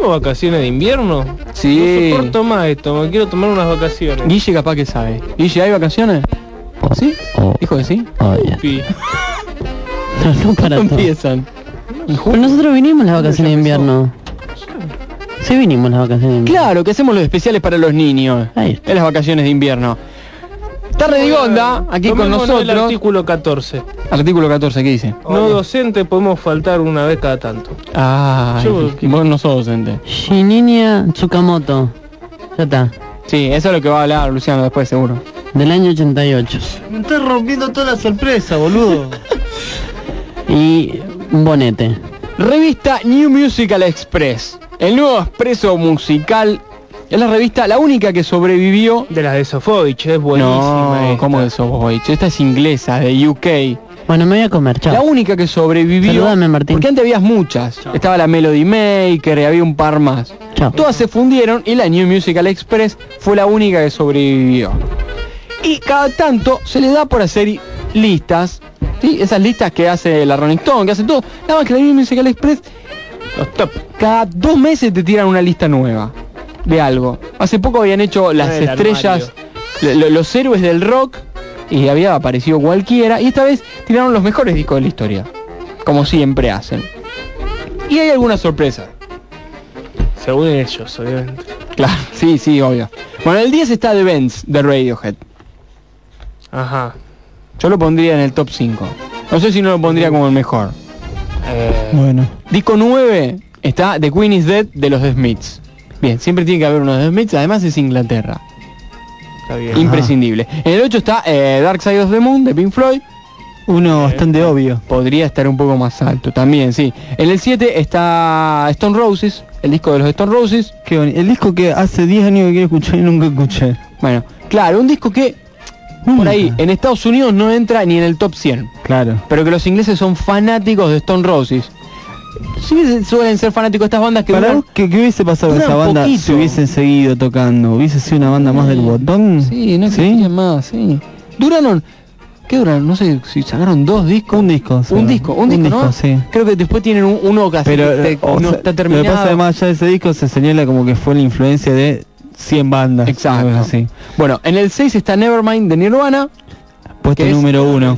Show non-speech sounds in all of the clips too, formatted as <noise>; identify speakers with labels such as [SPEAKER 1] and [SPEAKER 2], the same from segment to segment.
[SPEAKER 1] Bueno,
[SPEAKER 2] ¿Tenemos vacaciones de invierno?
[SPEAKER 3] Sí.
[SPEAKER 2] No soporto más esto, me quiero tomar unas vacaciones.
[SPEAKER 3] Guille capaz que sabe. Guille, ¿hay vacaciones? ¿Sí?
[SPEAKER 1] oh,
[SPEAKER 3] ¿Dijo que sí?
[SPEAKER 1] oh.
[SPEAKER 2] Pi. <laughs>
[SPEAKER 1] No, no para todo.
[SPEAKER 3] Empiezan.
[SPEAKER 1] Pero nosotros vinimos las vacaciones de invierno. Sí vinimos las vacaciones de invierno.
[SPEAKER 3] Claro, que hacemos los especiales para los niños.
[SPEAKER 1] Ahí está.
[SPEAKER 3] En las vacaciones de invierno. Está Redigonda, aquí con nosotros.
[SPEAKER 2] el artículo 14.
[SPEAKER 3] Artículo 14, ¿qué dice?
[SPEAKER 2] No docente podemos faltar una vez cada tanto.
[SPEAKER 3] Ah,
[SPEAKER 2] Yo-
[SPEAKER 3] vos no sos docente.
[SPEAKER 1] Shininia Tsukamoto. Ya está.
[SPEAKER 3] Sí, eso es lo que va a hablar Luciano después, seguro.
[SPEAKER 1] Del año 88.
[SPEAKER 4] Me estás rompiendo toda la sorpresa, boludo. <laughs>
[SPEAKER 1] Y un bonete.
[SPEAKER 3] Revista New Musical Express. El nuevo expreso musical. Es la revista, la única que sobrevivió.
[SPEAKER 2] De las de Sofovich, es buenísima.
[SPEAKER 3] No,
[SPEAKER 2] esta.
[SPEAKER 3] ¿cómo de Sofovich? Esta es inglesa, de UK.
[SPEAKER 1] Bueno, me voy a comer, chao.
[SPEAKER 3] La única que sobrevivió.
[SPEAKER 1] Saludame, Martín.
[SPEAKER 3] Porque antes habías muchas. Estaba la Melody Maker y había un par más.
[SPEAKER 1] Chao.
[SPEAKER 3] Todas se fundieron y la New Musical Express fue la única que sobrevivió. Y cada tanto se le da por hacer listas. ¿sí? Esas listas que hace la Rolling Stone, que hace todo. Nada más que la New Musical Express,
[SPEAKER 2] Los top.
[SPEAKER 3] cada dos meses te tiran una lista nueva de algo. Hace poco habían hecho las estrellas, lo- lo- los héroes del rock y había aparecido cualquiera. Y esta vez tiraron los mejores discos de la historia. Como siempre hacen. Y hay algunas sorpresas.
[SPEAKER 2] Según ellos, obviamente.
[SPEAKER 3] Claro, sí, sí, obvio. Bueno, el 10 está The Benz de Radiohead.
[SPEAKER 2] Ajá.
[SPEAKER 3] Yo lo pondría en el top 5. No sé si no lo pondría como el mejor.
[SPEAKER 2] Eh,
[SPEAKER 4] Bueno.
[SPEAKER 3] Disco 9 está The Queen is Dead de los The Smiths. Bien, siempre tiene que haber uno de The Smiths, además es Inglaterra.
[SPEAKER 2] Está bien.
[SPEAKER 3] Imprescindible. En el 8 está eh, Dark Side of the Moon de Pink Floyd.
[SPEAKER 4] Uno bastante obvio.
[SPEAKER 3] Podría estar un poco más alto también, sí. En el 7 está Stone Roses, el disco de los Stone Roses.
[SPEAKER 4] Qué El disco que hace 10 años que quiero escuchar y nunca escuché.
[SPEAKER 3] Bueno, claro, un disco que por ahí en Estados Unidos no entra ni en el top 100.
[SPEAKER 4] Claro.
[SPEAKER 3] pero que los ingleses son fanáticos de Stone Roses sí suelen ser fanáticos de estas bandas que
[SPEAKER 4] Para, ¿qué, ¿qué, hubiese pasado con esa banda
[SPEAKER 3] poquito.
[SPEAKER 4] si hubiesen seguido tocando? ¿Hubiese sido una banda más del botón?
[SPEAKER 3] Sí, no existían ¿Sí? más, sí. Duraron, ¿qué duraron? No sé, si sacaron dos discos.
[SPEAKER 4] Un disco. Sí.
[SPEAKER 3] Un disco, un, un disco,
[SPEAKER 4] sí.
[SPEAKER 3] Creo que después tienen un, uno
[SPEAKER 4] Pero,
[SPEAKER 3] no está terminado.
[SPEAKER 4] Lo además ya de ese disco se señala como que fue la influencia de 100 bandas.
[SPEAKER 3] Exacto.
[SPEAKER 4] Así.
[SPEAKER 3] Bueno, en el 6 está Nevermind de Nirvana.
[SPEAKER 4] Puesto número
[SPEAKER 2] 1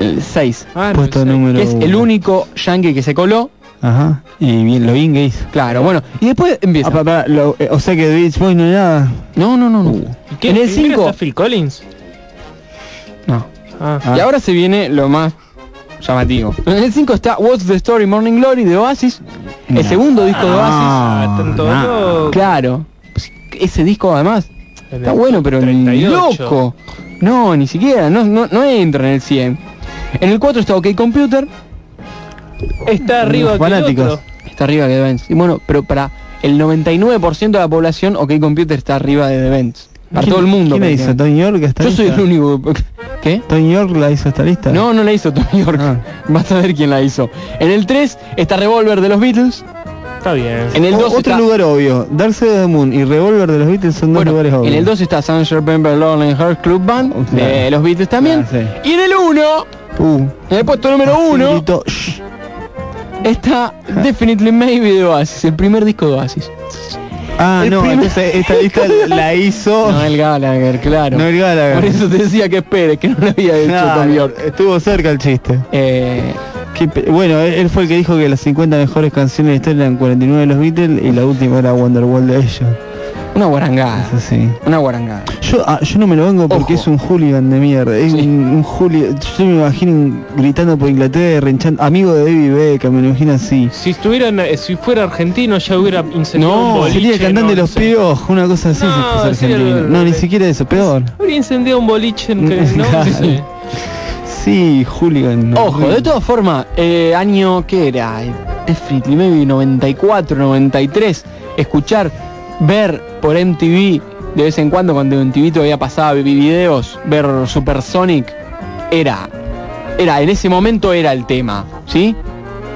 [SPEAKER 3] el 6,
[SPEAKER 2] Ah,
[SPEAKER 4] Puesto
[SPEAKER 2] el seis.
[SPEAKER 4] número
[SPEAKER 3] que es el único yankee que se coló.
[SPEAKER 4] Ajá. Y bien, lo bien que hizo.
[SPEAKER 3] Claro, bueno, y después empieza.
[SPEAKER 4] Ah, pa- pa, lo- eh, o sea que Beach Boys no es nada.
[SPEAKER 3] No, no, no, no.
[SPEAKER 2] ¿Y qué?
[SPEAKER 3] En el
[SPEAKER 2] ¿Primero
[SPEAKER 3] 5
[SPEAKER 2] está Phil Collins?
[SPEAKER 3] No.
[SPEAKER 2] Ah.
[SPEAKER 4] Ah.
[SPEAKER 3] Y ahora se viene lo más llamativo. En el 5 está What's the Story Morning Glory de Oasis, el
[SPEAKER 4] No.
[SPEAKER 3] segundo disco de Oasis.
[SPEAKER 2] Ah, tanto
[SPEAKER 4] no.
[SPEAKER 3] Claro. Ese disco además está
[SPEAKER 2] el
[SPEAKER 3] bueno, pero ni
[SPEAKER 2] 38.
[SPEAKER 3] loco. No, ni siquiera, no, no, no entra en el 100. En el 4 está OK Computer,
[SPEAKER 2] Está arriba
[SPEAKER 4] Los
[SPEAKER 2] que el
[SPEAKER 4] fanáticos.
[SPEAKER 2] otro.
[SPEAKER 3] está arriba de The. Y bueno, pero para el 99% de la población, OK Computer está arriba de The Benz. Para
[SPEAKER 4] ¿Quién-
[SPEAKER 3] todo el mundo.
[SPEAKER 4] ¿Quién la hizo? ¿Tony York
[SPEAKER 3] Yo soy el único. <laughs> ¿Qué?
[SPEAKER 4] ¿Tony York la hizo esta lista?
[SPEAKER 3] No, no la hizo Tony York.
[SPEAKER 4] Ah. <laughs>
[SPEAKER 3] Vas a ver quién la hizo. En el 3 está Revolver de los Beatles.
[SPEAKER 2] Está bien.
[SPEAKER 3] En el
[SPEAKER 4] O-
[SPEAKER 3] 2
[SPEAKER 4] otro
[SPEAKER 3] está...
[SPEAKER 4] lugar obvio. Dark Side of the Moon y Revolver de los Beatles son dos
[SPEAKER 3] Bueno,
[SPEAKER 4] lugares obvios.
[SPEAKER 3] en el 2 está Sunshine Pember Lonely Heart Club Band
[SPEAKER 4] Oh, claro.
[SPEAKER 3] de los Beatles también.
[SPEAKER 4] Claro,
[SPEAKER 3] Y en el 1,
[SPEAKER 4] Uh,
[SPEAKER 3] en el puesto número 1,
[SPEAKER 4] grito,
[SPEAKER 3] está Definitely Maybe de Oasis, el primer disco de Oasis.
[SPEAKER 4] Ah,
[SPEAKER 3] El
[SPEAKER 4] no,
[SPEAKER 3] primer-
[SPEAKER 4] entonces esta lista la hizo...
[SPEAKER 3] No el Gallagher, claro.
[SPEAKER 4] No el Gallagher.
[SPEAKER 3] Por eso te decía que espere, que no lo había hecho
[SPEAKER 4] Claro,
[SPEAKER 3] Tom York.
[SPEAKER 4] estuvo cerca el chiste.
[SPEAKER 3] Eh,
[SPEAKER 4] bueno, él, él fue el que dijo que las 50 mejores canciones de la historia eran 49 de los Beatles y la última era Wonderwall de ellos.
[SPEAKER 3] Una guarangada.
[SPEAKER 4] Eso sí.
[SPEAKER 3] Una guarangada.
[SPEAKER 4] Yo, ah, yo no me lo vengo porque
[SPEAKER 3] Ojo.
[SPEAKER 4] es un hooligan de mierda. Es
[SPEAKER 3] Sí.
[SPEAKER 4] un, un hooligan. Yo me imagino gritando por Inglaterra, hinchando- amigo de David Beckham, me lo imagino así.
[SPEAKER 2] Si estuvieran, eh, si fuera argentino ya hubiera incendiado un
[SPEAKER 4] No,
[SPEAKER 2] boliche.
[SPEAKER 4] sería el cantante
[SPEAKER 2] no,
[SPEAKER 4] de los
[SPEAKER 2] sé.
[SPEAKER 4] piojos, una cosa así
[SPEAKER 2] No,
[SPEAKER 4] si argentino. No, ni siquiera eso, peor.
[SPEAKER 2] Habría incendiado un boliche en que no
[SPEAKER 4] Claro. Sí, hooligan. no,
[SPEAKER 3] Ojo, de todas formas, eh, año que era, Definitely Maybe 94, 93, escuchar, ver por MTV de vez en cuando cuando MTV todavía pasaba vi- videos, ver Supersonic, era, era, en ese momento era el tema, ¿sí?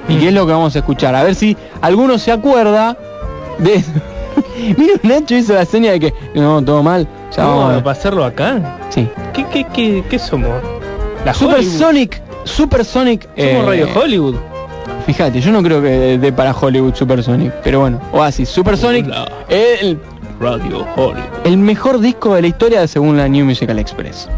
[SPEAKER 3] ¿Y qué es lo que vamos a escuchar? A ver si alguno se acuerda de... <laughs> Mira, Nacho hizo la seña de que, no, todo mal, ya vamos a
[SPEAKER 2] No, para hacerlo acá.
[SPEAKER 3] Sí.
[SPEAKER 2] ¿Qué, qué, qué, qué somos? La.
[SPEAKER 3] Supersonic, Supersonic...
[SPEAKER 2] Somos
[SPEAKER 3] eh,
[SPEAKER 2] Radio Hollywood.
[SPEAKER 3] Fíjate, yo no creo que dé para Hollywood Supersonic, pero bueno, Oasis, Supersonic,
[SPEAKER 2] Hola.
[SPEAKER 3] el,
[SPEAKER 2] Radio Hollywood.
[SPEAKER 3] el mejor disco de la historia según la New Musical Express.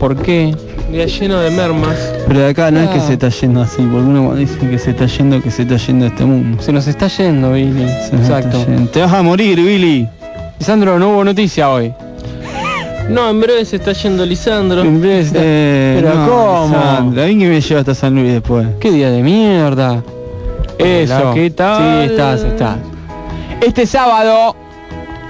[SPEAKER 3] Por qué.
[SPEAKER 2] Ya lleno de mermas.
[SPEAKER 4] Pero de acá no es que
[SPEAKER 3] Ah.
[SPEAKER 4] se está yendo así, porque uno cuando dice que se está yendo, que se está yendo este mundo.
[SPEAKER 3] Se nos está yendo Billy.
[SPEAKER 4] Se nos está
[SPEAKER 3] Exacto.
[SPEAKER 4] yendo. Te vas a morir, Billy.
[SPEAKER 3] Sandro, no hubo noticia hoy.
[SPEAKER 2] No, en breve se está yendo Lisandro.
[SPEAKER 3] En breve está-
[SPEAKER 4] Eh,
[SPEAKER 3] Pero
[SPEAKER 4] no,
[SPEAKER 3] ¿cómo?
[SPEAKER 4] Sandra, a mí que me lleva hasta San Luis después.
[SPEAKER 3] Qué día de mierda. Eso.
[SPEAKER 2] Hola, ¿qué tal?
[SPEAKER 3] Sí, estás, estás. Este sábado,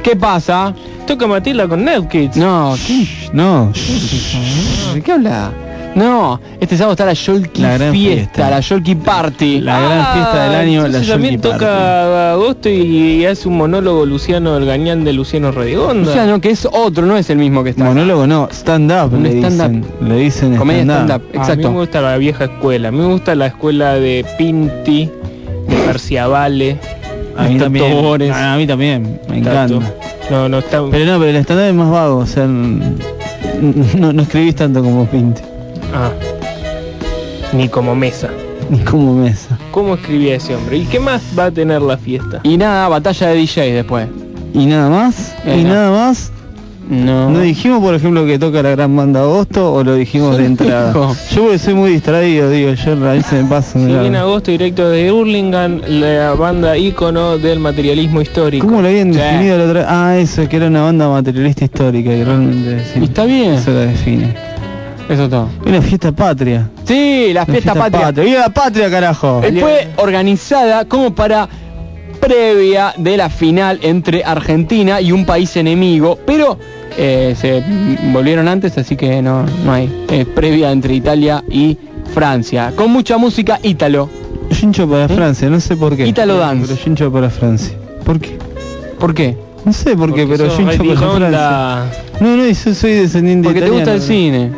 [SPEAKER 3] ¿qué pasa?
[SPEAKER 2] Toca Matilda con Netkids.
[SPEAKER 3] No, ¿qué?
[SPEAKER 4] No, <laughs>
[SPEAKER 3] ¿De qué habla? No, este sábado está la Yolki
[SPEAKER 4] La gran
[SPEAKER 3] fiesta,
[SPEAKER 4] fiesta.
[SPEAKER 3] la Yolki Party.
[SPEAKER 4] La gran fiesta del año, la
[SPEAKER 2] también
[SPEAKER 4] Yolki Party.
[SPEAKER 2] toca agosto y hace un monólogo Luciano del Gañán de Luciano Redigonda.
[SPEAKER 3] O sea, no, que es otro, no es el mismo que está.
[SPEAKER 4] monólogo no, stand-up le dicen. Le dicen
[SPEAKER 3] Comedia
[SPEAKER 4] stand-up.
[SPEAKER 3] stand-up,
[SPEAKER 2] A mí
[SPEAKER 3] exacto.
[SPEAKER 2] me gusta la vieja escuela. A mí me gusta la escuela de Pinti, de Perciavale.
[SPEAKER 4] A mí también. A mí también, me
[SPEAKER 2] Tato.
[SPEAKER 4] encanta.
[SPEAKER 2] No, no está.
[SPEAKER 4] Pero no, pero el stand-up es más vago, o sea, no, no escribís tanto como Pinti,
[SPEAKER 2] Ah. Ni como mesa.
[SPEAKER 4] ni como Mesa.
[SPEAKER 2] ¿Cómo escribía ese hombre? ¿Y qué más va a tener la fiesta?
[SPEAKER 3] Y nada, batalla de DJ después.
[SPEAKER 4] ¿Y nada más?
[SPEAKER 3] Eh,
[SPEAKER 4] ¿Y
[SPEAKER 3] no.
[SPEAKER 4] nada más?
[SPEAKER 3] No.
[SPEAKER 4] ¿No dijimos, por ejemplo, que toca la gran banda Agosto o lo dijimos de entrada?
[SPEAKER 3] dijo.
[SPEAKER 4] Yo porque soy muy distraído, digo, yo a veces me paso.
[SPEAKER 2] Si
[SPEAKER 4] mirá.
[SPEAKER 2] viene agosto directo de Hurlingham, la banda ícono del materialismo histórico.
[SPEAKER 4] ¿Cómo lo habían
[SPEAKER 3] Sí.
[SPEAKER 4] definido la otra Ah, eso, que era una banda materialista histórica y realmente sí,
[SPEAKER 3] Y está bien.
[SPEAKER 4] eso la define.
[SPEAKER 3] Eso todo.
[SPEAKER 4] Una fiesta patria.
[SPEAKER 3] Sí, la
[SPEAKER 4] Una
[SPEAKER 3] fiesta, patria.
[SPEAKER 4] ¡Viva la patria, carajo!
[SPEAKER 3] Fue organizada como para previa de la final entre Argentina y un país enemigo, pero eh, se volvieron antes, así que no, no hay eh, previa entre Italia y Francia, con mucha música ítalo.
[SPEAKER 4] Yo hincho para Francia, no sé por qué.
[SPEAKER 3] Ítalo dance.
[SPEAKER 4] Pero yo hincho para Francia. ¿Por qué?
[SPEAKER 3] ¿Por qué?
[SPEAKER 4] No sé por qué, pero
[SPEAKER 2] sos
[SPEAKER 4] yo hincho para Francia. No, no, y yo soy descendiente
[SPEAKER 3] Porque te gusta el cine.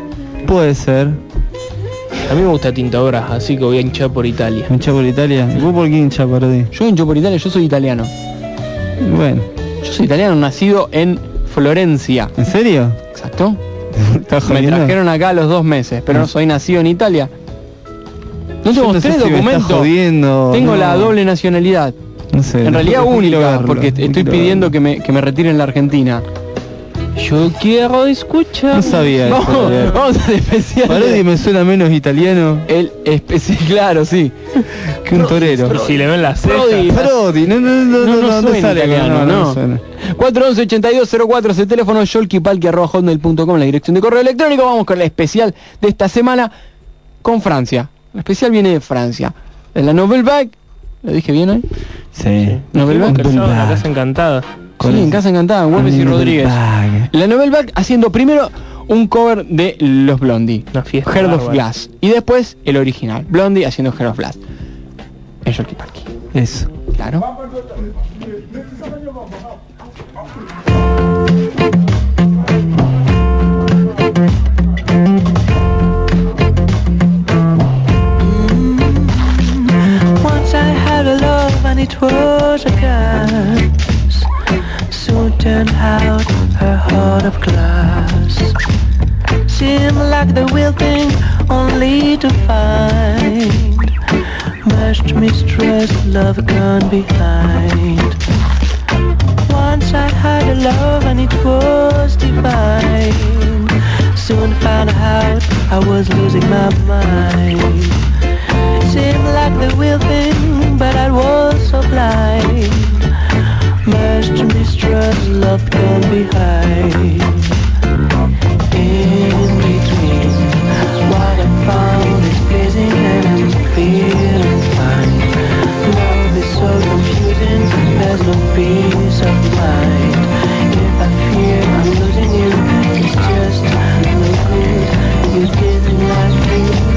[SPEAKER 4] Puede ser.
[SPEAKER 2] A mí me gusta Tinta Obras, así que voy a hinchar por Italia.
[SPEAKER 4] Hincha por Italia. ¿Y vos por qué Parodi?
[SPEAKER 3] Yo hincho por Italia, yo soy italiano.
[SPEAKER 4] Bueno,
[SPEAKER 3] Yo soy italiano, nacido en Florencia.
[SPEAKER 4] ¿en serio?
[SPEAKER 3] Exacto.
[SPEAKER 4] ¿Estás
[SPEAKER 3] Me trajeron acá a los dos meses, pero no soy nacido en Italia. No te
[SPEAKER 4] Yo no
[SPEAKER 3] mostré
[SPEAKER 4] sé si me estás
[SPEAKER 3] documento.
[SPEAKER 4] jodiendo,
[SPEAKER 3] Tengo
[SPEAKER 4] no.
[SPEAKER 3] la doble nacionalidad.
[SPEAKER 4] No sé.
[SPEAKER 3] En realidad única, porque estoy pidiendo que me, que me retiren la Argentina.
[SPEAKER 2] Yo quiero escuchar.
[SPEAKER 4] No sabía eso. <laughs>
[SPEAKER 3] Vamos, al especial.
[SPEAKER 4] Parodi me suena menos italiano
[SPEAKER 3] El especial, <laughs> claro, sí.
[SPEAKER 4] que un torero.
[SPEAKER 2] Pero si le ven las cejas.
[SPEAKER 3] Prodi.
[SPEAKER 4] Parodi, no, no, no, no, no, no, sale,
[SPEAKER 3] italiano,
[SPEAKER 4] no, no,
[SPEAKER 3] no.
[SPEAKER 4] suena.
[SPEAKER 3] 411-8204 es el teléfono yolkipalki.com la dirección de correo electrónico. Vamos con la especial de esta semana con Francia. La especial viene de Francia. De la Nouvelle Vague. ¿Lo dije bien hoy?
[SPEAKER 4] Sí.
[SPEAKER 3] Nouvelle Vague.
[SPEAKER 2] la casa encantada.
[SPEAKER 4] Con
[SPEAKER 3] Sí, en Casa Encantada, Güemes y Rodríguez. La Nouvelle Vague haciendo primero un cover de Los Blondie.
[SPEAKER 2] Fiesta
[SPEAKER 3] Heart of. Glass. Y después el original. Blondie haciendo Heart of Glass. En Yolki Palki.
[SPEAKER 4] Eso.
[SPEAKER 3] Claro.
[SPEAKER 5] Once I had a love and it was a gas Soon turned out her heart of glass. Seemed like the real thing only to find. Much mistrust, love gone behind. Once I had a love and it was divine. Soon found out I was losing my mind. Seemed like the real thing, but I was so blind. Much to mistrust, love gone behind. In between, what I found is pleasing and I'm feeling fine. Love is so confusing, there's no peace of mind. If I fear I'm losing you, it's just no good. You didn't like me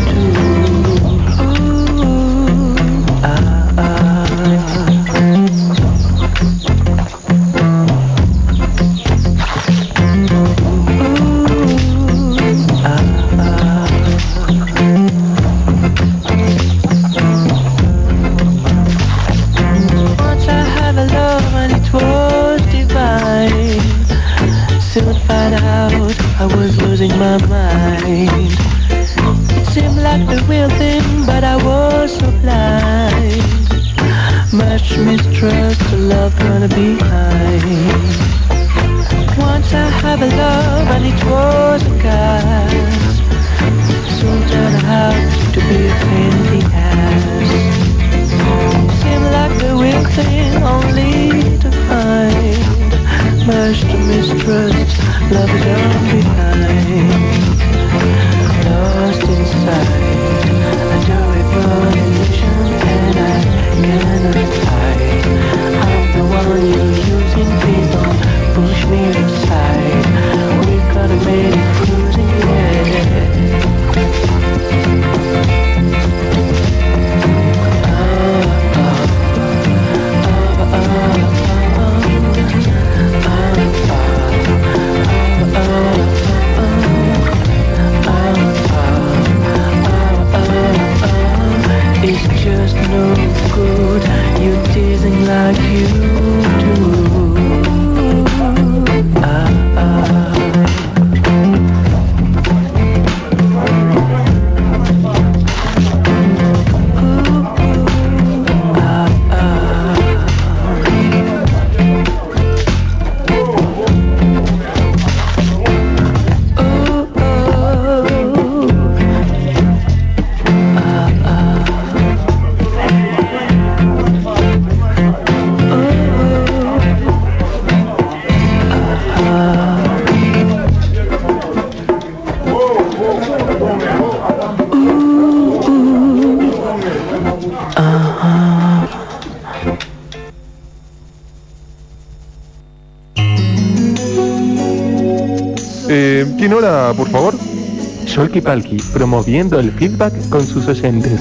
[SPEAKER 6] Promoviendo el feedback con sus oyentes.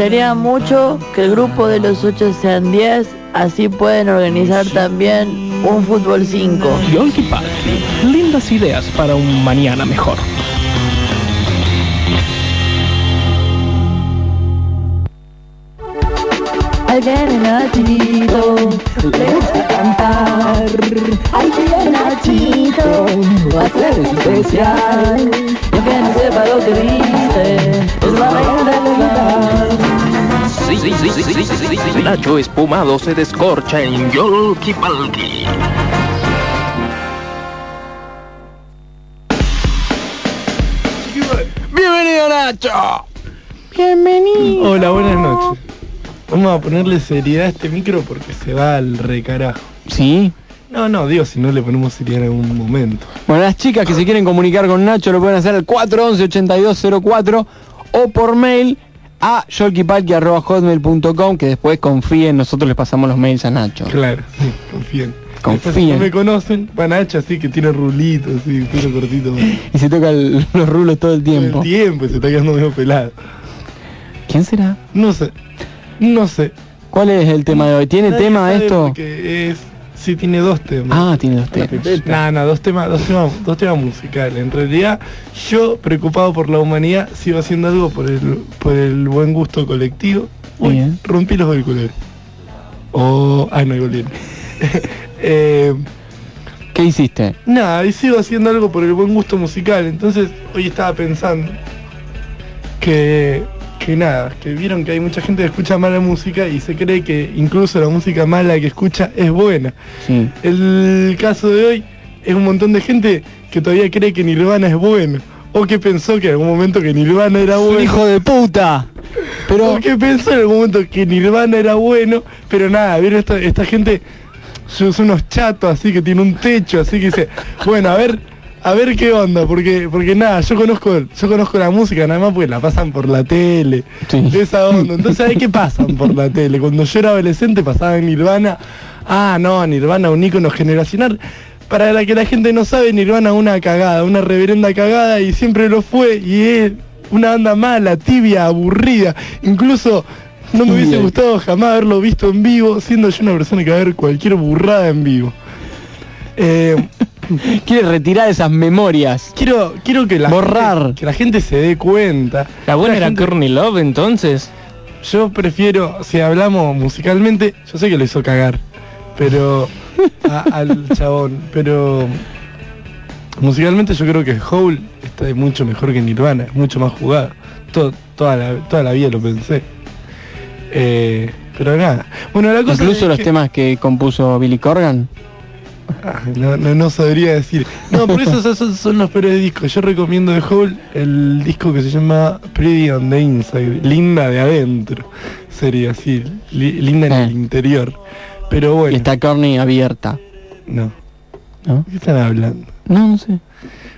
[SPEAKER 7] Gustaría mucho que el grupo de los 8 sean 10, así pueden organizar también un fútbol 5.
[SPEAKER 2] Yolki Palki. Lindas ideas para un mañana mejor.
[SPEAKER 7] Al que Nachito le gusta cantar. Ay, que Nachito va a ser especial. Y aunque no sepa lo que dice, es la reina del lugar.
[SPEAKER 8] Nacho espumado se descorcha en Yolki Palki.
[SPEAKER 3] ¡Bienvenido Nacho!
[SPEAKER 9] Hola, buenas noches. Vamos a ponerle seriedad a este micro porque se va al recarajo.
[SPEAKER 3] ¿Sí?
[SPEAKER 9] No, no, digo si no le ponemos seriedad en algún momento.
[SPEAKER 3] Bueno, las chicas que se quieren comunicar con Nacho lo pueden hacer al 411-8204 o por mail a yolkipalki.hotmail.com que después confíen, nosotros les pasamos los mails a Nacho.
[SPEAKER 9] Claro, sí, confíen. Si
[SPEAKER 3] Confíen.
[SPEAKER 9] no me conocen, van a Nacho así que tiene rulitos, así, pelo cortito. <laughs>
[SPEAKER 3] Y se toca el- los rulos todo el
[SPEAKER 9] Todo
[SPEAKER 3] tiempo.
[SPEAKER 9] el tiempo y se está quedando medio pelado.
[SPEAKER 3] ¿Quién será?
[SPEAKER 9] No sé, no sé.
[SPEAKER 3] ¿Cuál es el tema de hoy? ¿Tiene
[SPEAKER 9] Nadie
[SPEAKER 3] tema esto?
[SPEAKER 9] es, sí, tiene dos temas.
[SPEAKER 3] Ah, tiene dos temas.
[SPEAKER 9] No, no, dos temas, dos temas, dos temas musicales. En realidad, yo preocupado por la humanidad sigo haciendo algo por el, por el buen gusto colectivo. Uy,
[SPEAKER 3] Bien.
[SPEAKER 9] rompí los auriculares. Oh, ah, no hay bolígrafo. <laughs> eh,
[SPEAKER 3] ¿Qué hiciste?
[SPEAKER 9] nada, y sigo haciendo algo por el buen gusto musical. Entonces, hoy estaba pensando que, que nada, que vieron que hay mucha gente que escucha mala música y se cree que incluso la música mala que escucha es buena.
[SPEAKER 3] Sí.
[SPEAKER 9] El caso de hoy es un montón de gente que todavía cree que Nirvana es bueno. O que pensó que en algún momento que Nirvana era bueno.
[SPEAKER 3] ¡Hijo de puta! Pero...
[SPEAKER 9] O que pensó en algún momento que Nirvana era bueno. Pero nada, vieron esta, esta gente, son son unos chatos así que tiene un techo, así que dice, bueno, a ver, a ver qué onda, porque, porque nada, yo conozco, yo conozco la música nada más porque la pasan por la tele,
[SPEAKER 3] Sí.
[SPEAKER 9] esa onda. Entonces, ¿sabes qué pasan por la tele? Cuando yo era adolescente pasaba en Nirvana, ah no, Nirvana un ícono generacional. Para la que la gente no sabe, Nirvana una cagada, una reverenda cagada y siempre lo fue y es una banda mala, tibia, aburrida. Incluso no me hubiese gustado jamás haberlo visto en vivo, siendo yo una persona que va a ver cualquier burrada en vivo. Eh, <laughs>
[SPEAKER 3] Quiere retirar esas memorias.
[SPEAKER 9] quiero, quiero que la
[SPEAKER 3] Borrar.
[SPEAKER 9] gente, que la gente se dé cuenta.
[SPEAKER 2] La buena era
[SPEAKER 9] gente-
[SPEAKER 2] Courtney Love entonces.
[SPEAKER 9] Yo prefiero, si hablamos musicalmente, yo sé que lo hizo cagar, pero a- <laughs> al chabón, pero musicalmente yo creo que Hole está mucho mejor que Nirvana, es mucho más jugado. To- toda, la, toda la vida lo pensé. Eh, pero nada. Bueno, la cosa
[SPEAKER 3] Incluso los
[SPEAKER 9] que-
[SPEAKER 3] temas que compuso Billy Corgan. <laughs>
[SPEAKER 9] No, no, no sabría decir. No, por eso esos son, los peores discos. Yo recomiendo de Hole el disco que se llama Pretty on the Inside, linda de adentro. Sería así, li- linda en
[SPEAKER 3] Eh.
[SPEAKER 9] el interior. Pero
[SPEAKER 3] Y
[SPEAKER 9] bueno,
[SPEAKER 3] está Courtney abierta.
[SPEAKER 9] no.
[SPEAKER 3] ¿No?
[SPEAKER 9] ¿Qué están hablando?
[SPEAKER 3] No, no sé.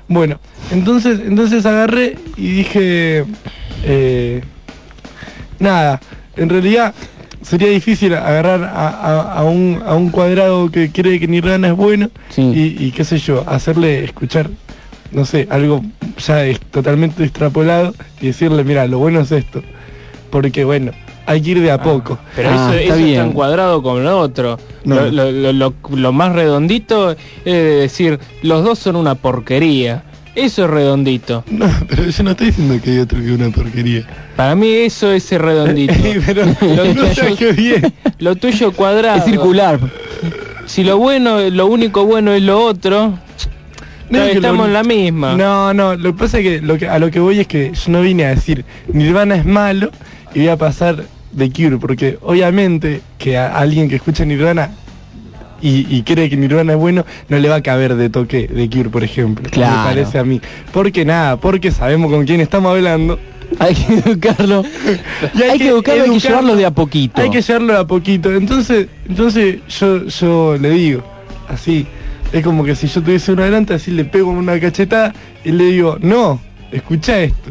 [SPEAKER 9] Bueno, entonces, entonces agarré y dije, eh, nada, en realidad sería difícil agarrar a, a- a un, a un cuadrado que cree que Nirvana es bueno
[SPEAKER 3] Sí.
[SPEAKER 9] y, y qué sé yo, hacerle escuchar, no sé, algo ya es totalmente extrapolado y decirle, mira, lo bueno es esto, porque bueno, hay que ir de a poco.
[SPEAKER 2] Pero
[SPEAKER 3] Ah,
[SPEAKER 2] eso,
[SPEAKER 3] está
[SPEAKER 2] eso
[SPEAKER 3] bien.
[SPEAKER 2] está encuadrado con lo otro.
[SPEAKER 9] No.
[SPEAKER 2] Lo, lo- lo- lo- lo más redondito es decir, los dos son una porquería. Eso es redondito. <laughs>
[SPEAKER 9] No, pero yo no estoy diciendo que hay otro que una porquería.
[SPEAKER 2] Para mí eso es redondito. <laughs>
[SPEAKER 9] pero <laughs>
[SPEAKER 2] Lo tuyo-
[SPEAKER 9] qué bien.
[SPEAKER 2] Lo tuyo cuadrado.
[SPEAKER 3] Es circular.
[SPEAKER 2] Si lo bueno, lo único bueno es lo otro,
[SPEAKER 9] No lo
[SPEAKER 2] estamos en la misma.
[SPEAKER 9] No, no, lo que pasa es que, lo que a lo que voy es que yo no vine a decir Nirvana es malo y voy a pasar de Cure, porque obviamente que a alguien que escucha Nirvana y, y cree que Nirvana es bueno, no le va a caber de toque de Cure, por ejemplo.
[SPEAKER 3] Claro.
[SPEAKER 9] Me parece a mí. Porque nada, porque sabemos con quién estamos hablando.
[SPEAKER 3] Hay que educarlo. <laughs>
[SPEAKER 9] Y
[SPEAKER 3] hay, que educarlo, hay que llevarlo de a poquito.
[SPEAKER 9] Hay que llevarlo de a poquito. Entonces, entonces yo, yo le digo, así, es como que si yo tuviese uno adelante, así le pego una cachetada y le digo, no, escucha esto.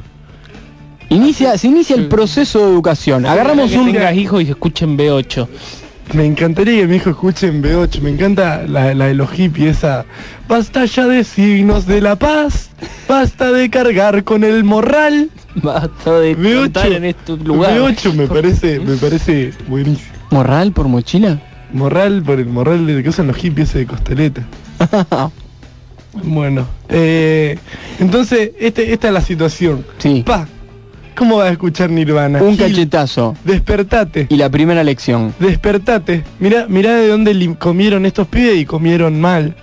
[SPEAKER 3] Inicia, se inicia el proceso de educación. Agarramos
[SPEAKER 2] que
[SPEAKER 3] un
[SPEAKER 2] tengas hijos y se escuchen B8.
[SPEAKER 9] Me encantaría que mi hijo escuche en B8, me encanta la, la de los hippies, esa basta ya de signos de la paz. Basta de cargar con el morral.
[SPEAKER 2] Basta de
[SPEAKER 9] B8,
[SPEAKER 2] cantar en estos lugares.
[SPEAKER 9] B8 me parece, me parece buenísimo.
[SPEAKER 10] ¿Morral por mochila?
[SPEAKER 9] Morral por el morral de que usan los hippies ese de costeleta. <laughs> Bueno, eh, entonces este, esta es la situación.
[SPEAKER 10] Sí.
[SPEAKER 9] Pa, ¿cómo vas a escuchar Nirvana?
[SPEAKER 10] Un
[SPEAKER 9] Gil,
[SPEAKER 10] cachetazo.
[SPEAKER 9] Despertate.
[SPEAKER 10] Y la primera lección.
[SPEAKER 9] Despertate. Mirá, mirá de dónde comieron estos pibes y comieron mal.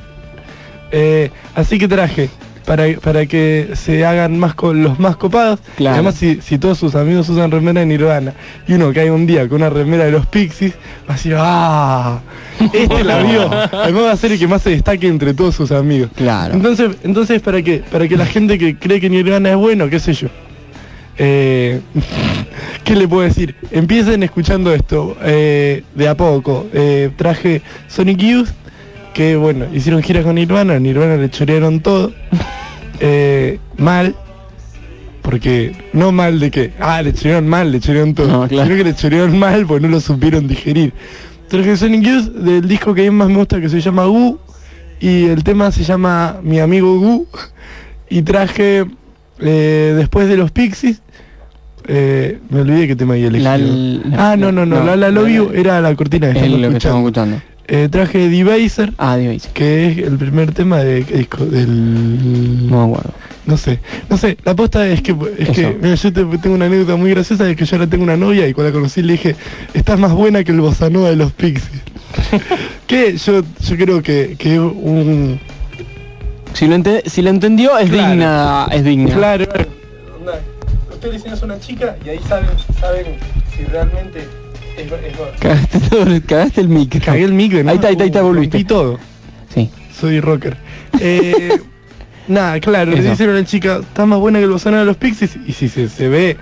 [SPEAKER 9] Eh, así que traje para, para que se hagan más con los más copados.
[SPEAKER 10] Claro.
[SPEAKER 9] Además, si, si todos sus amigos usan remera de Nirvana y uno cae un día con una remera de los Pixies, va a decir, ¡ah! Este la vio. Además va a ser el que más se destaque entre todos sus amigos.
[SPEAKER 10] Claro.
[SPEAKER 9] Entonces, entonces ¿para qué? Para que la gente que cree que Nirvana es bueno, qué sé yo. Eh, <laughs> ¿Qué le puedo decir? Empiecen escuchando esto eh, de a poco. Eh, traje Sonic Youth, que bueno, hicieron gira con Nirvana, Nirvana le chorearon todo. <laughs> Eh, mal, porque no mal de que, ah, le chorearon mal, le chorearon todo.
[SPEAKER 10] No, claro.
[SPEAKER 9] Sino que le chorearon mal porque no lo supieron digerir. Traje Sonic Youth del disco que a mí más me gusta que se llama Gu y el tema se llama Mi amigo Gu <laughs> y traje eh, después de los Pixies eh, me olvidé qué tema había elegido.
[SPEAKER 10] La- la-
[SPEAKER 9] ah, no, no, no,
[SPEAKER 10] no,
[SPEAKER 9] La La Love
[SPEAKER 10] la-
[SPEAKER 9] You era la cortina que
[SPEAKER 10] Es
[SPEAKER 9] estamos
[SPEAKER 10] lo que estamos
[SPEAKER 9] escuchando. Eh, traje Debaser,
[SPEAKER 10] Ah, Dios.
[SPEAKER 9] que es el primer tema de ¿qué disco del
[SPEAKER 10] No acuerdo.
[SPEAKER 9] no sé, no sé, la posta es que es que
[SPEAKER 10] Eso.
[SPEAKER 9] mira, yo te- tengo una anécdota muy graciosa de que yo ahora tengo una novia y cuando la conocí le dije, estás más buena que el bossa de los Pixies. <laughs> que yo yo creo que que un
[SPEAKER 10] Si lo, ente- si lo entendió, es
[SPEAKER 9] Claro.
[SPEAKER 10] digna. Es digna.
[SPEAKER 9] Claro. Ustedes dicen es una chica y ahí saben, saben si realmente es, es
[SPEAKER 10] Cagaste, todo- cagaste el micro.
[SPEAKER 9] Cagué el micro, ¿no?
[SPEAKER 10] Ahí está, ahí está, ahí está,
[SPEAKER 9] Uh,
[SPEAKER 10] volviste.
[SPEAKER 9] rompí todo.
[SPEAKER 10] Sí.
[SPEAKER 9] Soy rocker. Eh, <laughs> nada, claro, le dicen a una chica, está más buena que el bozano de los Pixies y si se, se ve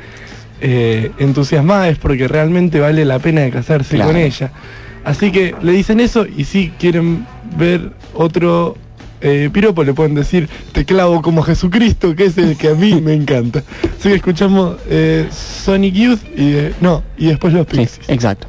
[SPEAKER 9] eh, entusiasmada es porque realmente vale la pena de casarse
[SPEAKER 10] Claro.
[SPEAKER 9] con ella. Así que le dicen eso y si quieren ver otro eh, piropo le pueden decir te clavo como Jesucristo, que es el que a mí me encanta. Así que escuchamos eh, Sonic Youth y eh, no, y después los
[SPEAKER 10] Sí,
[SPEAKER 9] Pixies.
[SPEAKER 10] exacto.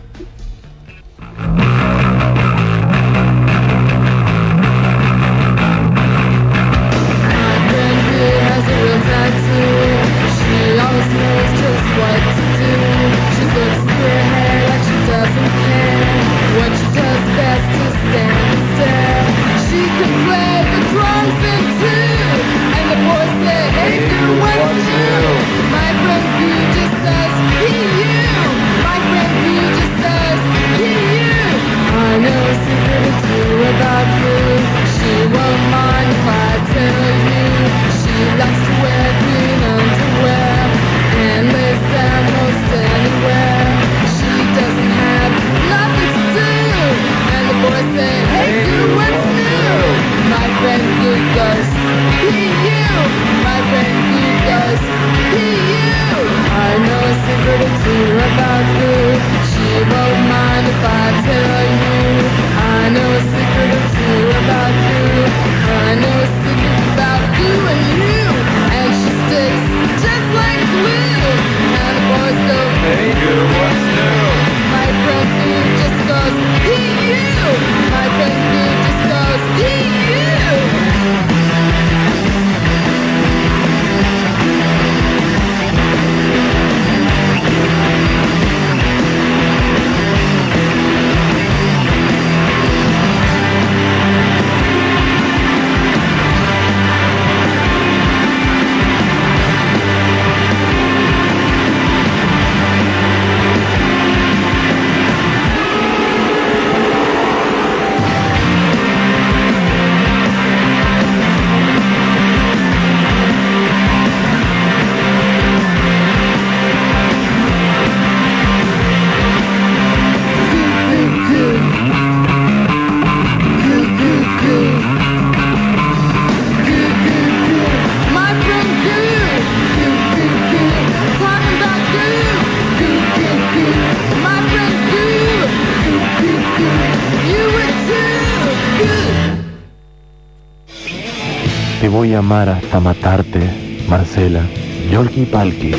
[SPEAKER 11] Amar hasta matarte, Marcela. Yolki Palki.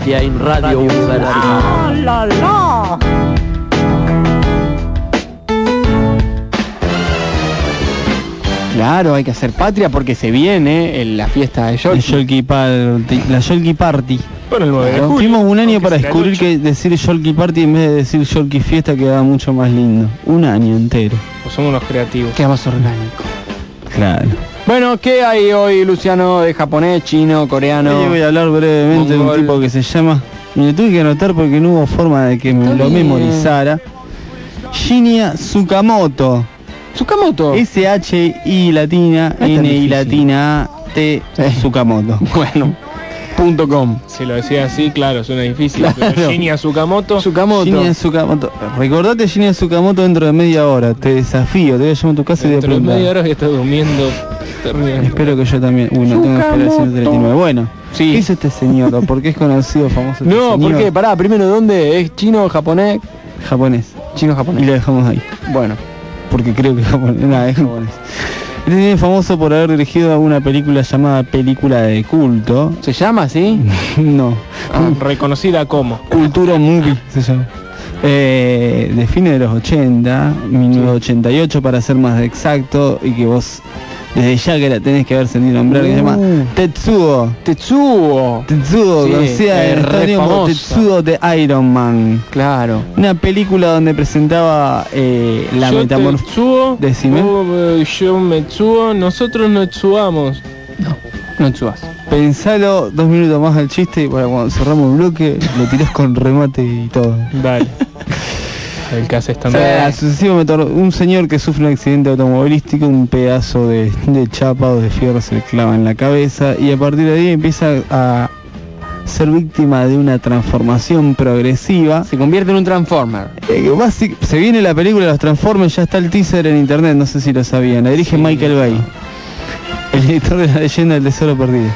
[SPEAKER 7] Patria in Radio
[SPEAKER 12] la la.
[SPEAKER 3] Claro, hay que hacer patria porque se viene en la fiesta de
[SPEAKER 4] El
[SPEAKER 3] York.
[SPEAKER 4] Yolki Party, la Yolki Party.
[SPEAKER 2] Bueno, el 9 de
[SPEAKER 3] Claro.
[SPEAKER 2] julio.
[SPEAKER 4] Fuimos un año
[SPEAKER 2] aunque
[SPEAKER 4] para
[SPEAKER 2] sea
[SPEAKER 4] descubrir
[SPEAKER 2] lucha.
[SPEAKER 4] que decir Yolki Party en vez de decir Yolki Fiesta quedaba mucho más lindo. Un año entero.
[SPEAKER 2] Pues somos unos creativos.
[SPEAKER 3] Queda más orgánico.
[SPEAKER 4] Claro.
[SPEAKER 3] Bueno, ¿qué hay hoy, Luciano, de japonés, chino, coreano?
[SPEAKER 4] Hoy voy a hablar brevemente de un tipo que se llama, me tuve que anotar porque no hubo forma de que me lo memorizara, Shinya Tsukamoto,
[SPEAKER 3] Tsukamoto.
[SPEAKER 4] S-H-I latina, N-I latina, A-T,
[SPEAKER 3] Sí.
[SPEAKER 4] Tsukamoto. <laughs>
[SPEAKER 3] Bueno, punto com.
[SPEAKER 2] Si lo decía así, claro, suena difícil.
[SPEAKER 3] Claro.
[SPEAKER 2] Pero Shinya Tsukamoto.
[SPEAKER 3] Tsukamoto.
[SPEAKER 4] Shinya Tsukamoto. Recordate Shinya Tsukamoto dentro de media hora, te desafío, te voy a llamar a tu casa y te voy a
[SPEAKER 2] Dentro de media hora que está durmiendo.
[SPEAKER 4] Espero que yo también. Uy, no tengo que esperar al 139. Bueno,
[SPEAKER 3] Sí.
[SPEAKER 4] ¿qué hizo este señor? ¿O ¿Por qué es conocido, famoso? este
[SPEAKER 3] No,
[SPEAKER 4] señor?
[SPEAKER 3] ¿por qué? Pará, primero, ¿dónde? ¿Es chino, japonés?
[SPEAKER 4] Japonés.
[SPEAKER 3] Chino,
[SPEAKER 4] Y
[SPEAKER 3] japonés.
[SPEAKER 4] lo dejamos ahí.
[SPEAKER 3] Bueno,
[SPEAKER 4] Porque creo que es japonés. Nada, es japonés. Este es famoso por haber dirigido una película llamada Película de Culto.
[SPEAKER 3] ¿se llama así? <laughs>
[SPEAKER 4] no.
[SPEAKER 2] Ah, reconocida como.
[SPEAKER 4] Cultura Movie se llama. Eh, de fines de los 80, 1988 para ser más exacto, y que vos desde ya que la tenés que haber sentido nombrar, que se llama
[SPEAKER 3] Uh.
[SPEAKER 4] Tetsuo.
[SPEAKER 3] Tetsuo.
[SPEAKER 4] Tetsuo,
[SPEAKER 3] Sí,
[SPEAKER 4] conocida en Estados
[SPEAKER 3] re
[SPEAKER 4] Unidos como. Tetsuo de Iron Man.
[SPEAKER 3] Claro.
[SPEAKER 4] Una película donde presentaba eh, la metamorfosis. Decime.
[SPEAKER 2] vos, eh, yo Metsuo, nosotros no Etsuamos.
[SPEAKER 3] No Tsuas.
[SPEAKER 4] Pensalo dos minutos más al chiste y para cuando cerramos el bloque lo tirás con remate y todo.
[SPEAKER 2] Dale. El que hace
[SPEAKER 4] O sea, un señor que sufre un accidente automovilístico, un pedazo de, de chapa o de fierro se le clava en la cabeza y a partir de ahí empieza a ser víctima de una transformación progresiva.
[SPEAKER 3] Se convierte en un Transformer.
[SPEAKER 4] Eh, basic- se viene la película de los Transformers, ya está el teaser en internet, no sé si lo sabían. La dirige
[SPEAKER 2] Sí,
[SPEAKER 4] Michael Bay, el editor de la leyenda del tesoro perdido.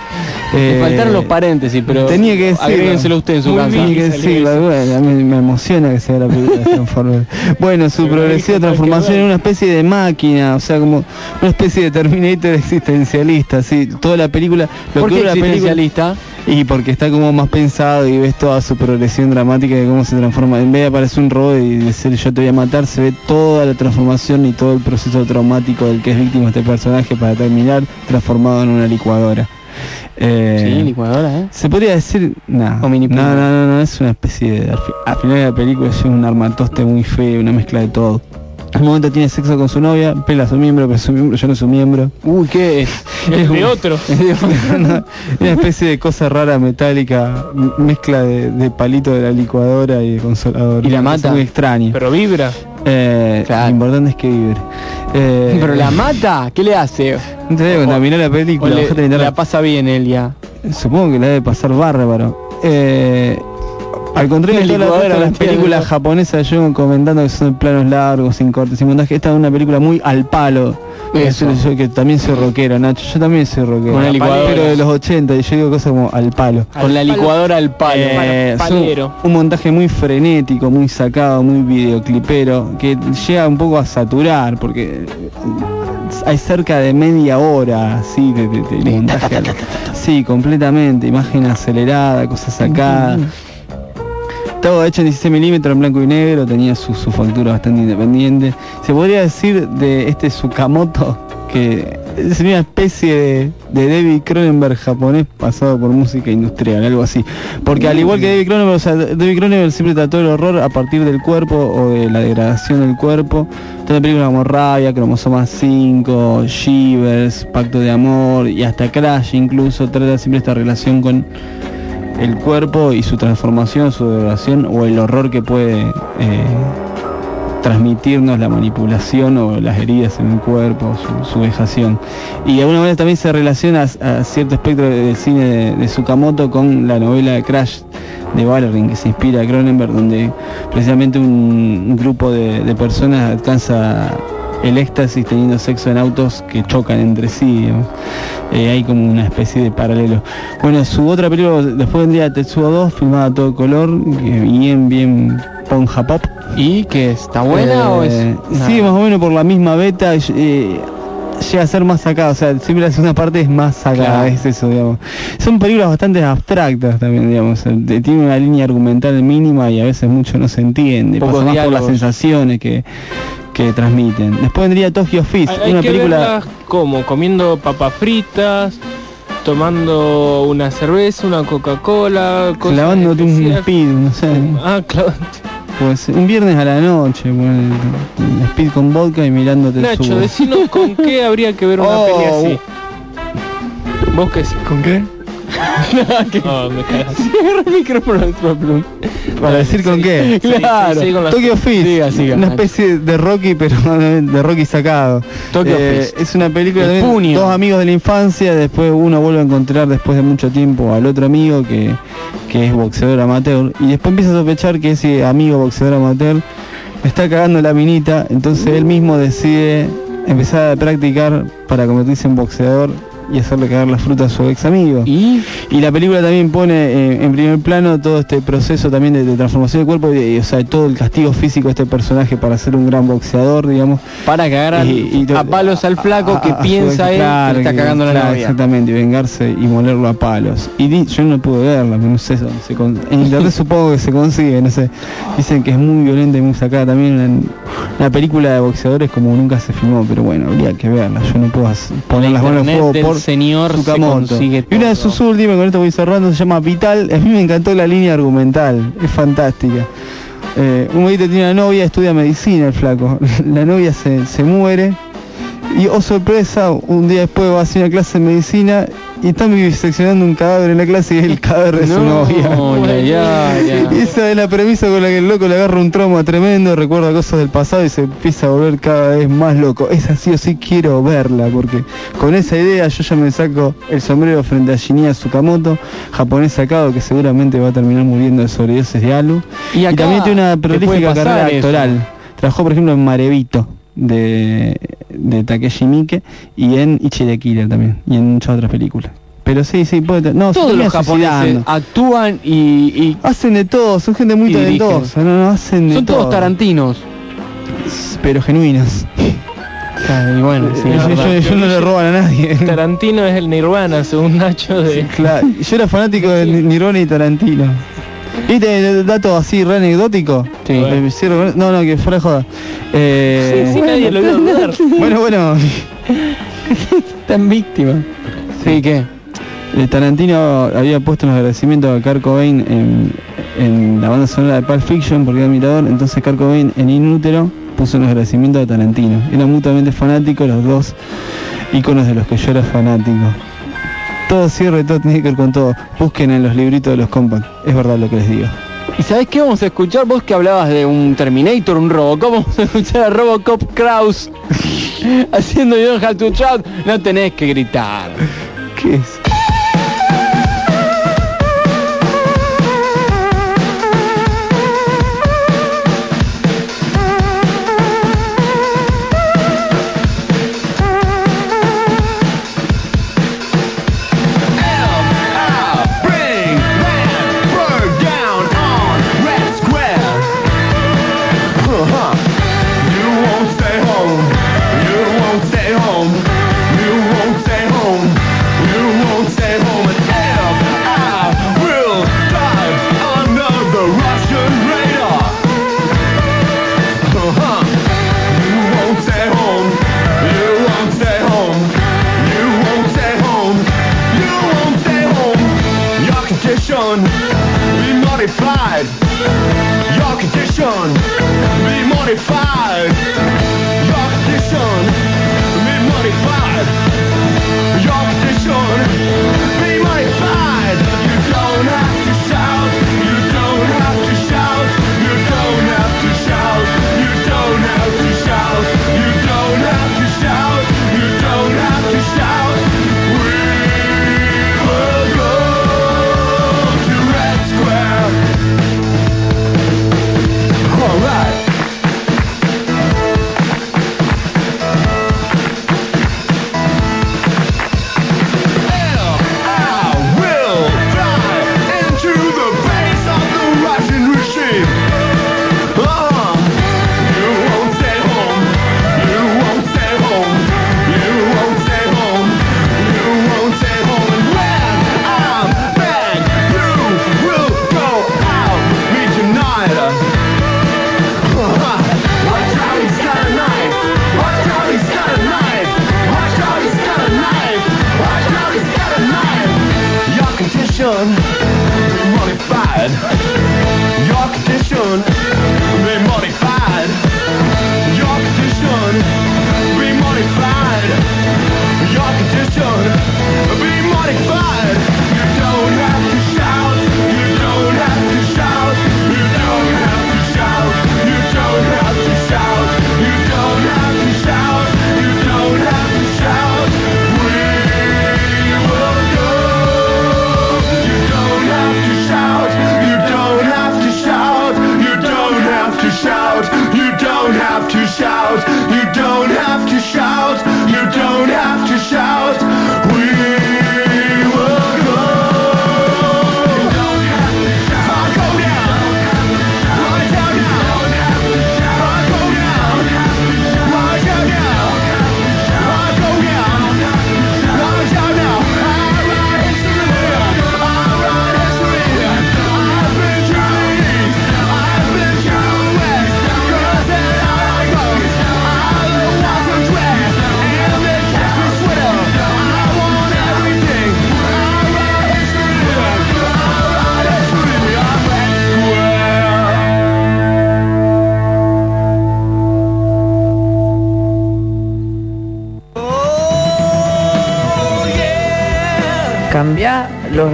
[SPEAKER 4] Eh,
[SPEAKER 3] faltaron los paréntesis, pero
[SPEAKER 4] tenía que decirlo.
[SPEAKER 3] usted en su casa.
[SPEAKER 2] bien.
[SPEAKER 4] Tenía que
[SPEAKER 2] salió
[SPEAKER 4] decirlo,
[SPEAKER 2] eso.
[SPEAKER 4] bueno, a mí me emociona que sea la película de Transformers. Bueno, su progresiva transformación en una especie de máquina, o sea, como una especie de Terminator existencialista, así, toda la película, lo
[SPEAKER 3] ¿Por
[SPEAKER 4] que
[SPEAKER 3] qué
[SPEAKER 4] la película
[SPEAKER 3] existencialista?
[SPEAKER 4] Y porque está como más pensado y ves toda su progresión dramática de cómo se transforma. En vez de aparecer un robot y decir yo te voy a matar, se ve toda la transformación y todo el proceso traumático del que es víctima este personaje para terminar transformado en una licuadora. Eh,
[SPEAKER 3] Sí, licuadora, ¿eh?
[SPEAKER 4] se podría decir, no, no, no, no, no, es una especie de... Al, fi- al final de la película es un armatoste muy feo, una mezcla de todo. En un momento tiene sexo con su novia, pela su miembro, pero su miembro ya no es su miembro.
[SPEAKER 3] Uy, ¿qué es? <laughs>
[SPEAKER 2] Es
[SPEAKER 4] un- <laughs>
[SPEAKER 2] de otro.
[SPEAKER 4] una, una especie de cosa rara metálica, mezcla de, de palito de la licuadora y de consolador.
[SPEAKER 3] ¿Y la mata?
[SPEAKER 4] Muy extraña.
[SPEAKER 2] Pero vibra.
[SPEAKER 4] Eh,
[SPEAKER 3] Claro.
[SPEAKER 4] Lo importante es que vibre. Eh,
[SPEAKER 3] Pero la <laughs> mata, ¿qué le hace?
[SPEAKER 4] No te cuando terminó la película,
[SPEAKER 3] le-
[SPEAKER 4] la
[SPEAKER 3] pasa bien él ya.
[SPEAKER 4] Supongo que la debe pasar bárbaro. Eh, al contrario de todas las películas japonesas, yo comentando que son planos largos, sin cortes, sin montaje, esta es una película muy al palo.
[SPEAKER 3] Eso.
[SPEAKER 4] Yo, que también soy rockero, Nacho, yo también soy rockero.
[SPEAKER 3] Con una licuadora.
[SPEAKER 4] Pero de los 80, y yo digo cosas como al palo.
[SPEAKER 3] Con la licuadora al palo.
[SPEAKER 4] Eh, un montaje muy frenético, muy sacado, muy videoclipero, que llega un poco a saturar, porque hay cerca de media hora así de, de- de montaje. <laughs> sí, completamente, imagen acelerada, cosas sacadas. Todo hecho en 16 milímetros en blanco y negro, tenía su, su factura bastante independiente. Se podría decir de este Sukamoto que es una especie de, de David Cronenberg japonés pasado por música industrial, algo así. Porque al igual que David Cronenberg, o sea, David Cronenberg siempre trató el horror a partir del cuerpo o de la degradación del cuerpo. Toda película como Rabia, Cromosoma 5, Shivers, Pacto de Amor y hasta Crash incluso trata siempre esta relación con el cuerpo y su transformación, su degradación o el horror que puede eh, transmitirnos la manipulación o las heridas en el cuerpo, su, su vejación. Y de alguna manera también se relaciona a, cierto espectro del cine de, Tsukamoto con la novela Crash de Valerin, que se inspira a Cronenberg, donde precisamente un, un grupo de, de personas alcanza el éxtasis teniendo sexo en autos que chocan entre sí. Eh, hay como una especie de paralelo. Bueno, su otra película, después vendría Tetsuo 2, filmada a todo color, que bien, bien ponja pop.
[SPEAKER 3] ¿Y que está buena o es.?
[SPEAKER 4] Eh,
[SPEAKER 3] nada?
[SPEAKER 4] Sí, más o menos por la misma beta. eh, llega a ser más sacada, o sea, siempre la segunda parte es más sacada,
[SPEAKER 3] Claro.
[SPEAKER 4] es eso, digamos. Son películas bastante abstractas también, digamos. eh, Tiene una línea argumental mínima y a veces mucho no se entiende. Pasa más por las sensaciones que, que transmiten. Después vendría Tokyo Fist,
[SPEAKER 2] Hay, hay
[SPEAKER 4] una
[SPEAKER 2] que
[SPEAKER 4] película...
[SPEAKER 2] como comiendo papas fritas, tomando una cerveza, una Coca-Cola, cosas
[SPEAKER 4] Clavándote un speed, no sé.
[SPEAKER 2] Ah, claro.
[SPEAKER 4] Pues un viernes a la noche, bueno, speed con vodka y mirándote el
[SPEAKER 2] Nacho,
[SPEAKER 4] subo.
[SPEAKER 2] decinos con qué habría que ver una <laughs>
[SPEAKER 4] Oh,
[SPEAKER 2] peli así. Vos que sí.
[SPEAKER 9] ¿Con qué? <laughs>
[SPEAKER 2] Oh, me cagas.
[SPEAKER 3] el micrófono otro plum.
[SPEAKER 4] Para decir con qué.
[SPEAKER 3] Claro.
[SPEAKER 2] sí, con la-
[SPEAKER 4] Tokyo Fist,
[SPEAKER 3] Siga, siga.
[SPEAKER 4] una especie de Rocky, pero <laughs> de Rocky sacado.
[SPEAKER 3] Tokyo
[SPEAKER 4] Eh,
[SPEAKER 3] Fist.
[SPEAKER 4] Es una película
[SPEAKER 3] El
[SPEAKER 4] de dos amigos de la infancia, después uno vuelve a encontrar después de mucho tiempo al otro amigo que, que es boxeador amateur, y después empieza a sospechar que ese amigo boxeador amateur está cagando la minita, entonces él mismo decide empezar a practicar para convertirse en boxeador y hacerle cagar la fruta a su ex amigo.
[SPEAKER 3] ¿Y?
[SPEAKER 4] Y la película también pone eh, en primer plano todo este proceso también de, de transformación del cuerpo y, de- y, o sea, todo el castigo físico de este personaje para ser un gran boxeador, digamos.
[SPEAKER 3] Para cagar
[SPEAKER 4] Y-
[SPEAKER 3] a palos al flaco
[SPEAKER 4] a-
[SPEAKER 3] que
[SPEAKER 4] a-
[SPEAKER 3] piensa él
[SPEAKER 4] claro,
[SPEAKER 3] que está
[SPEAKER 4] que-
[SPEAKER 3] cagando la
[SPEAKER 4] claro. Exactamente, y vengarse y molerlo a palos. Y di- yo no pude verla, no sé se con- En internet <laughs> supongo que se consigue, no sé. Dicen que es muy violenta y muy sacada también. Una, una película de boxeadores como nunca se filmó, pero bueno, habría que verla. Yo no puedo poner las manos en fuego por
[SPEAKER 3] señor se
[SPEAKER 4] Tsukamoto.
[SPEAKER 3] consigue
[SPEAKER 4] Y una de sus últimas, con esto voy cerrando, se llama Vital. A mí me encantó la línea argumental, es fantástica. Eh, un güeyito tiene una novia, estudia medicina el flaco. <laughs> La novia se, se muere y, oh sorpresa, un día después va a hacer una clase de medicina y están diseccionando un cadáver en la clase y es el cadáver de su novia.
[SPEAKER 3] No, ya, ya, ya.
[SPEAKER 4] Y <laughs> Esa es la premisa con la que el loco le agarra un trauma tremendo, recuerda cosas del pasado y se empieza a volver cada vez más loco. Esa sí o sí quiero verla, porque con esa idea yo ya me saco el sombrero frente a Shinya Tsukamoto, japonés sacado que seguramente va a terminar muriendo de sobredosis de alu.
[SPEAKER 3] Y
[SPEAKER 4] también tiene una prolífica carrera
[SPEAKER 3] eso.
[SPEAKER 4] actoral. Trabajó por ejemplo en Marevito de, de Takeshi Miike y en Ichide Killer también y en muchas otras películas pero sí, sí, puede no,
[SPEAKER 3] todos los japoneses actúan y,
[SPEAKER 4] hacen de todo, son gente muy talentosa, no, no, hacen de
[SPEAKER 3] son todos tarantinos,
[SPEAKER 4] pero genuinos. <laughs>
[SPEAKER 3] Ah, y bueno,
[SPEAKER 4] yo, no le roban a nadie. <laughs>
[SPEAKER 2] Tarantino es el Nirvana, según Nacho de.
[SPEAKER 4] Claro. Yo era fanático de Nirvana y Tarantino. ¿Viste el dato así re anecdótico?
[SPEAKER 3] Sí.
[SPEAKER 4] No, no, que fuera de eh, <laughs>
[SPEAKER 2] bueno.
[SPEAKER 4] Bueno, bueno. <laughs>
[SPEAKER 3] Tan víctima. Sí, que
[SPEAKER 4] eh, Tarantino había puesto un agradecimiento a Kurt Cobain en, en, la banda sonora de Pulp Fiction porque era mirador. entonces Kurt Cobain en Inútero puso unos agradecimientos a Tarantino. Eran mutuamente fanáticos los dos íconos de los que yo era fanático todo cierre, todo tiene que ver con todo. Busquen en los libritos de los compact, es verdad lo que les digo.
[SPEAKER 3] ¿Y sabés qué vamos a escuchar? Vos que hablabas de un Terminator, un Robocop, vamos a escuchar a Robocop Kraus <laughs> haciendo You Don't No tenés que gritar.
[SPEAKER 4] ¿Qué es?
[SPEAKER 12] 25.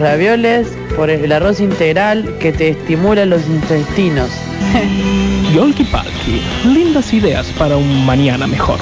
[SPEAKER 12] ravioles, por el arroz integral que te estimula los intestinos. <laughs>
[SPEAKER 8] Yolki Palki, lindas ideas para un mañana mejor.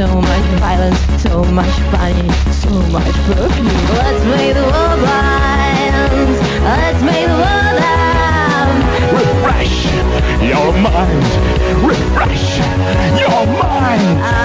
[SPEAKER 13] So much violence, so much funny, so much perfume. Let's make the world blind. Let's make the world dumb.
[SPEAKER 14] Refresh your mind. Refresh your mind.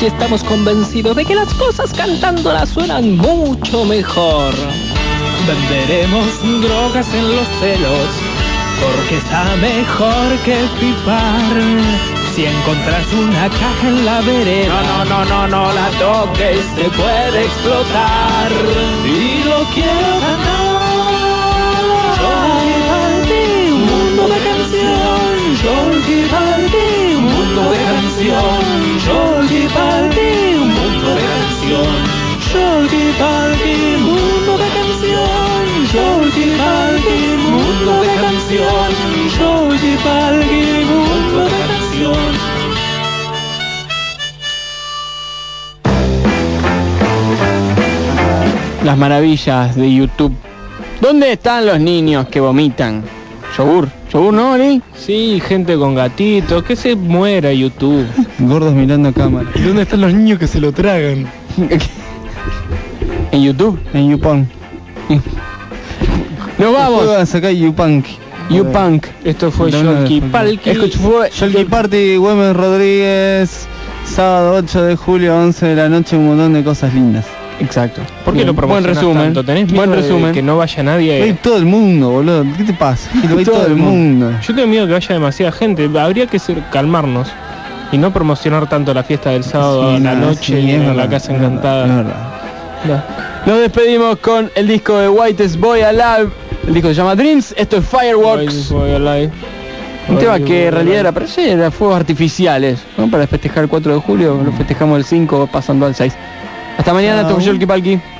[SPEAKER 2] Palchi estamos convencidos de que las cosas cantándolas suenan mucho mejor.
[SPEAKER 8] Venderemos drogas en los celos, porque está mejor que pipar. Si encontras una caja en la vereda, no, no, no, no, no la toques, se puede explotar. Y lo quiero ganar. Un mundo de canción. Un mundo de canción. Jolky Palki, un mundo de canción. Jolky Palki, mundo de canción. Jolky Palki, mundo de canción. Jolky Palki, mundo de canción.
[SPEAKER 3] Las maravillas de YouTube. ¿Dónde están los niños que vomitan? Yogur. ¿Yogur no, Oli?
[SPEAKER 2] Sí, gente con gatitos, que se muera YouTube. <laughs>
[SPEAKER 4] Gordos mirando a cámara.
[SPEAKER 9] ¿Y dónde están los niños que se lo tragan? <laughs>
[SPEAKER 3] ¿En YouTube?
[SPEAKER 4] En YouPunk.
[SPEAKER 3] Nos vamos.
[SPEAKER 4] A sacar YouPunk.
[SPEAKER 3] YouPunk.
[SPEAKER 2] Esto fue
[SPEAKER 4] no,
[SPEAKER 2] Palki.
[SPEAKER 4] Jolky Party, Güemes Rodríguez. Sábado 8 de julio, 11 de la noche, un montón de cosas lindas.
[SPEAKER 3] Exacto.
[SPEAKER 2] ¿Por qué lo
[SPEAKER 3] Buen
[SPEAKER 2] promocionas
[SPEAKER 3] resumen.
[SPEAKER 2] tanto? ¿Tenés miedo
[SPEAKER 3] Buen
[SPEAKER 2] de
[SPEAKER 3] resumen.
[SPEAKER 2] que no vaya nadie?
[SPEAKER 4] ir todo el mundo, boludo. ¿Qué te pasa? <laughs> Ir
[SPEAKER 3] Todo
[SPEAKER 4] todo
[SPEAKER 3] el
[SPEAKER 4] mundo.
[SPEAKER 2] Yo tengo miedo que vaya demasiada gente. Habría que ser, calmarnos y no promocionar tanto la fiesta del sábado
[SPEAKER 4] Sí,
[SPEAKER 2] a la noche
[SPEAKER 4] sí,
[SPEAKER 2] en la casa encantada.
[SPEAKER 3] Nos despedimos con el disco de Whitest Boy Alive. El disco se llama Dreams. Esto es Fireworks.
[SPEAKER 2] Voy alive.
[SPEAKER 3] Un tema que en realidad era para sí, era fuegos artificiales. ¿no? Para festejar el 4 de julio. Lo festejamos el 5 pasando al 6. Hasta mañana,
[SPEAKER 4] Chao.
[SPEAKER 3] Toco